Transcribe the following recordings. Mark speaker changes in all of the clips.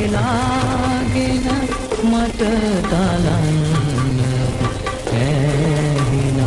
Speaker 1: වෙලාගෙන මට තලන්න ඇහිනාවෙන්නේ.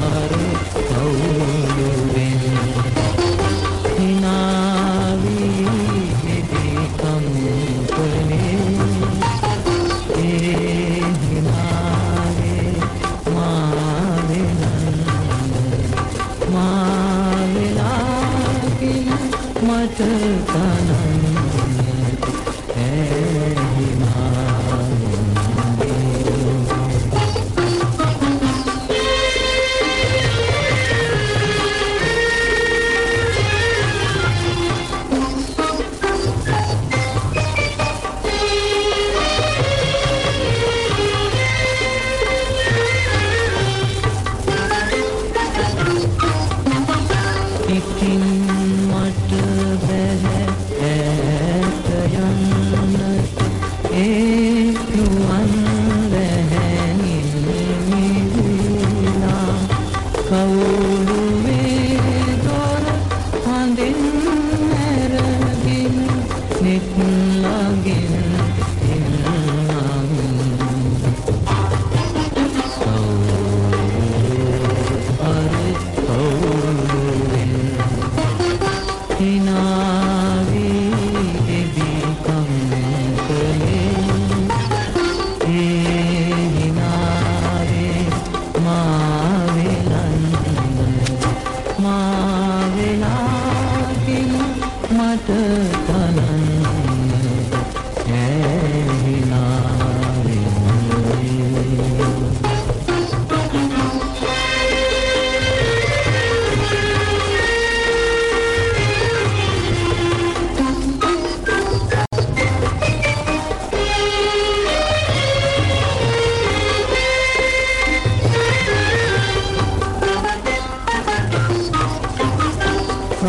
Speaker 1: හරි කවුරුවෙන් හිනා तड़पाना ඉතින් මට බැහැ ඈත යන්නට ඒ නුවන් වැහැනි මිදිලා කවුරු වේ දොර හඳින් ඇරගෙන නිත්ම Atma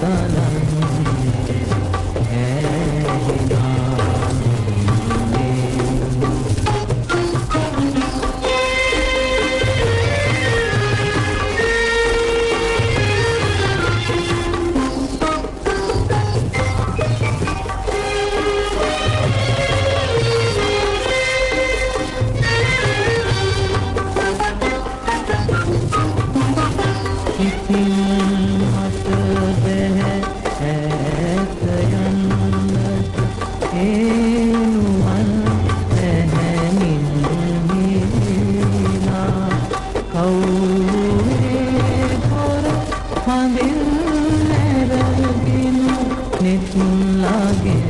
Speaker 1: कर है දෙල්ලරගින් නෙත් ලාගේ